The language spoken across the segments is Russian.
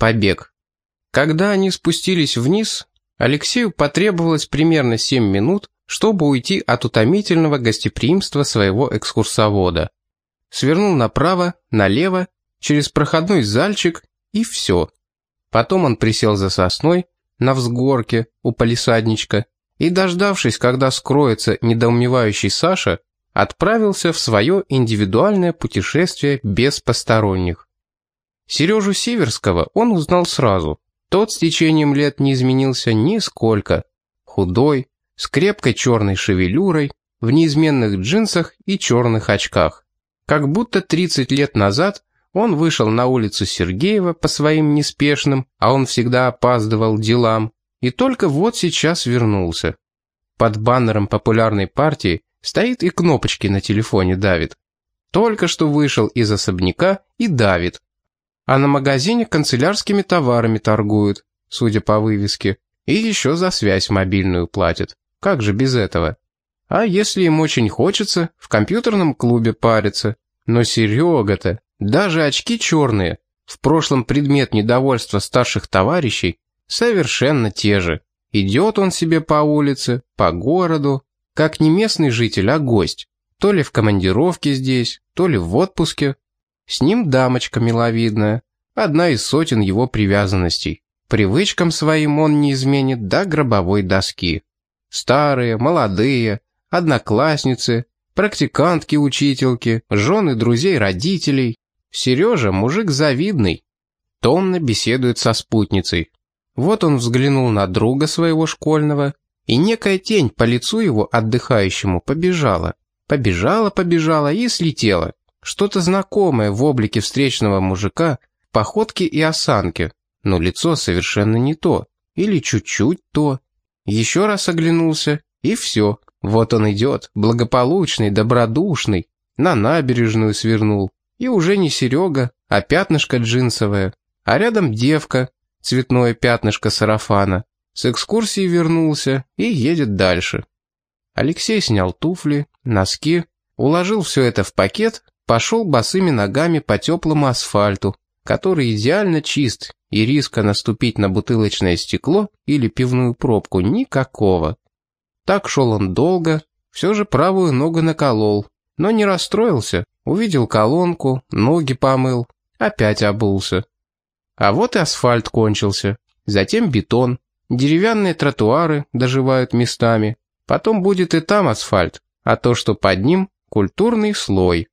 побег. Когда они спустились вниз, Алексею потребовалось примерно 7 минут, чтобы уйти от утомительного гостеприимства своего экскурсовода. Свернул направо, налево, через проходной зальчик и все. Потом он присел за сосной, на взгорке, у палисадничка, и, дождавшись, когда скроется недоумевающий Саша, отправился в свое индивидуальное путешествие без посторонних. Сережу Сиверского он узнал сразу. Тот с течением лет не изменился нисколько. Худой, с крепкой черной шевелюрой, в неизменных джинсах и черных очках. Как будто 30 лет назад он вышел на улицу Сергеева по своим неспешным, а он всегда опаздывал делам, и только вот сейчас вернулся. Под баннером популярной партии стоит и кнопочки на телефоне давит. Только что вышел из особняка и давит. А на магазине канцелярскими товарами торгуют, судя по вывеске, и еще за связь мобильную платят. Как же без этого? А если им очень хочется, в компьютерном клубе париться. Но Серега-то, даже очки черные, в прошлом предмет недовольства старших товарищей, совершенно те же. Идет он себе по улице, по городу, как не местный житель, а гость. То ли в командировке здесь, то ли в отпуске. С ним дамочка миловидная, одна из сотен его привязанностей. Привычкам своим он не изменит до гробовой доски. Старые, молодые, одноклассницы, практикантки-учительки, жены друзей родителей. Сережа мужик завидный. Томно беседует со спутницей. Вот он взглянул на друга своего школьного, и некая тень по лицу его отдыхающему побежала. Побежала, побежала и слетела. Что-то знакомое в облике встречного мужика, походке и осанке, но лицо совершенно не то, или чуть-чуть то. Еще раз оглянулся, и все. Вот он идет, благополучный, добродушный, на набережную свернул. И уже не Серега, а пятнышко джинсовое. А рядом девка, цветное пятнышко сарафана. С экскурсии вернулся и едет дальше. Алексей снял туфли, носки, уложил все это в пакет, пошел босыми ногами по теплому асфальту, который идеально чист, и риска наступить на бутылочное стекло или пивную пробку никакого. Так шел он долго, все же правую ногу наколол, но не расстроился, увидел колонку, ноги помыл, опять обулся. А вот и асфальт кончился, затем бетон, деревянные тротуары доживают местами, потом будет и там асфальт, а то, что под ним, культурный слой.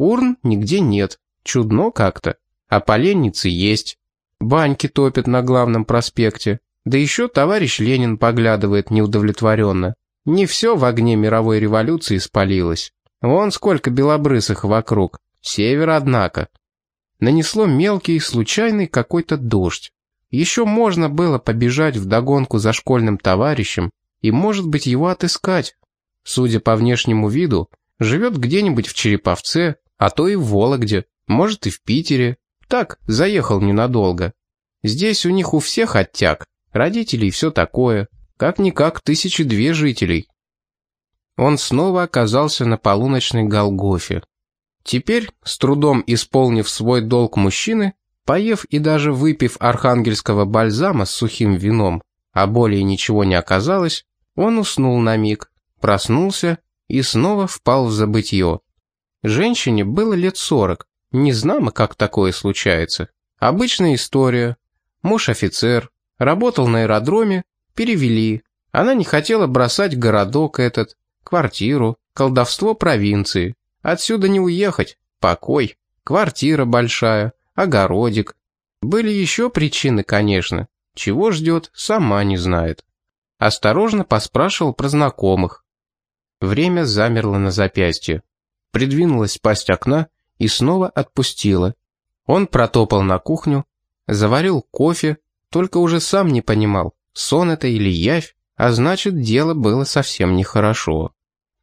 Урн нигде нет, чудно как-то, а поленницы есть. Баньки топят на главном проспекте, да еще товарищ Ленин поглядывает неудовлетворенно. Не все в огне мировой революции спалилось. Вон сколько белобрысых вокруг. Север, однако нанесло мелкий, случайный какой-то дождь. Еще можно было побежать вдогонку за школьным товарищем и, может быть, его отыскать. Судя по внешнему виду, живет где-нибудь в Череповце, а то и в Вологде, может и в Питере. Так, заехал ненадолго. Здесь у них у всех оттяг, родителей и все такое. Как-никак тысячи две жителей. Он снова оказался на полуночной Голгофе. Теперь, с трудом исполнив свой долг мужчины, поев и даже выпив архангельского бальзама с сухим вином, а более ничего не оказалось, он уснул на миг, проснулся и снова впал в забытье. Женщине было лет сорок, не знамо, как такое случается. Обычная история. Муж офицер, работал на аэродроме, перевели. Она не хотела бросать городок этот, квартиру, колдовство провинции. Отсюда не уехать. Покой. Квартира большая. Огородик. Были еще причины, конечно. Чего ждет, сама не знает. Осторожно поспрашивал про знакомых. Время замерло на запястье. Придвинулась пасть окна и снова отпустила. Он протопал на кухню, заварил кофе, только уже сам не понимал, сон это или явь, а значит, дело было совсем нехорошо.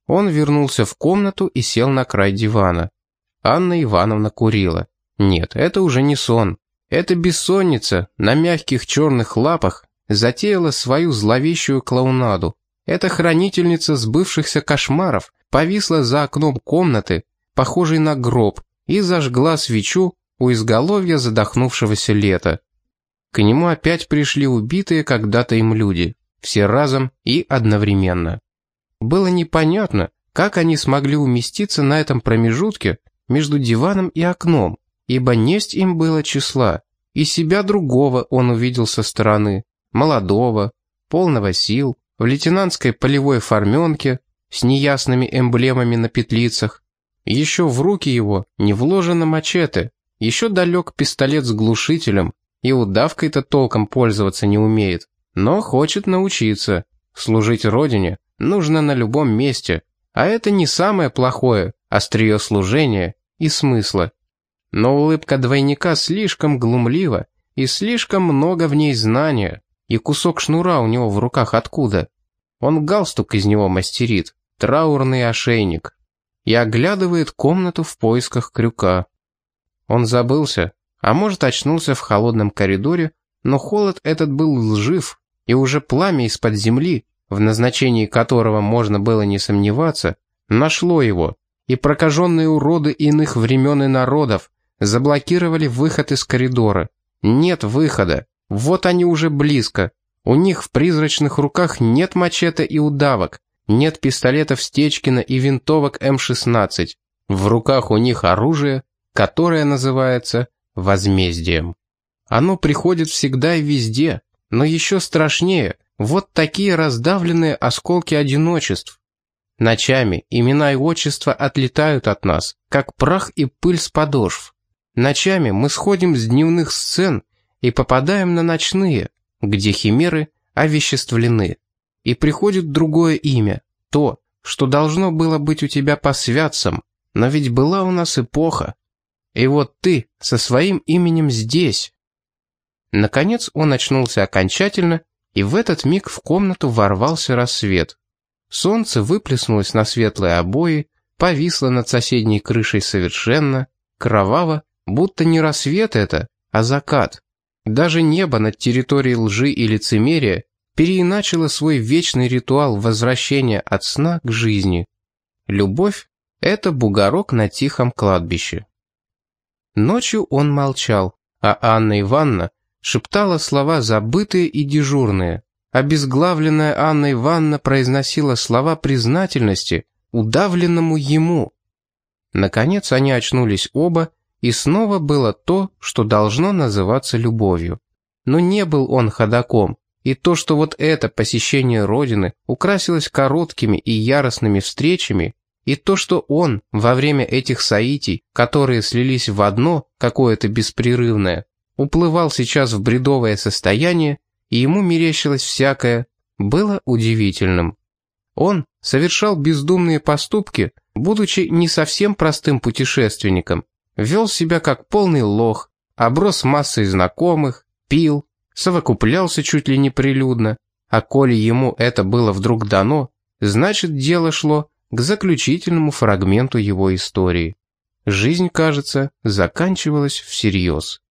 Он вернулся в комнату и сел на край дивана. Анна Ивановна курила. Нет, это уже не сон. Это бессонница на мягких черных лапах затеяла свою зловещую клоунаду. Эта хранительница сбывшихся кошмаров повисла за окном комнаты, похожей на гроб, и зажгла свечу у изголовья задохнувшегося лета. К нему опять пришли убитые когда-то им люди, все разом и одновременно. Было непонятно, как они смогли уместиться на этом промежутке между диваном и окном, ибо несть им было числа, и себя другого он увидел со стороны, молодого, полного сил, в лейтенантской полевой форменке, с неясными эмблемами на петлицах. Еще в руки его не вложено мачете, еще далек пистолет с глушителем, и удавкой-то толком пользоваться не умеет, но хочет научиться. Служить родине нужно на любом месте, а это не самое плохое, острие служения и смысла. Но улыбка двойника слишком глумлива, и слишком много в ней знания, и кусок шнура у него в руках откуда. Он галстук из него мастерит, траурный ошейник, и оглядывает комнату в поисках крюка. Он забылся, а может очнулся в холодном коридоре, но холод этот был лжив, и уже пламя из-под земли, в назначении которого можно было не сомневаться, нашло его, и прокаженные уроды иных времен и народов заблокировали выход из коридора. Нет выхода, вот они уже близко. У них в призрачных руках нет мачете и удавок, нет пистолетов Стечкина и винтовок М-16. В руках у них оружие, которое называется возмездием. Оно приходит всегда и везде, но еще страшнее, вот такие раздавленные осколки одиночеств. Ночами имена и отчества отлетают от нас, как прах и пыль с подошв. Ночами мы сходим с дневных сцен и попадаем на ночные, где химеры овеществлены. И приходит другое имя, то, что должно было быть у тебя по святцам, но ведь была у нас эпоха, и вот ты со своим именем здесь. Наконец он очнулся окончательно, и в этот миг в комнату ворвался рассвет. Солнце выплеснулось на светлые обои, повисло над соседней крышей совершенно, кроваво, будто не рассвет это, а закат. Даже небо над территорией лжи и лицемерия переиначило свой вечный ритуал возвращения от сна к жизни. Любовь — это бугорок на тихом кладбище. Ночью он молчал, а Анна Ивановна шептала слова забытые и дежурные. Обезглавленная Анна Ивановна произносила слова признательности удавленному ему. Наконец они очнулись оба, и снова было то, что должно называться любовью. Но не был он ходаком, и то, что вот это посещение Родины украсилось короткими и яростными встречами, и то, что он во время этих соитий, которые слились в одно, какое-то беспрерывное, уплывал сейчас в бредовое состояние, и ему мерещилось всякое, было удивительным. Он совершал бездумные поступки, будучи не совсем простым путешественником, вел себя как полный лох, оброс массой знакомых, пил, совокуплялся чуть ли не прилюдно, а коли ему это было вдруг дано, значит дело шло к заключительному фрагменту его истории. Жизнь, кажется, заканчивалась всерьез.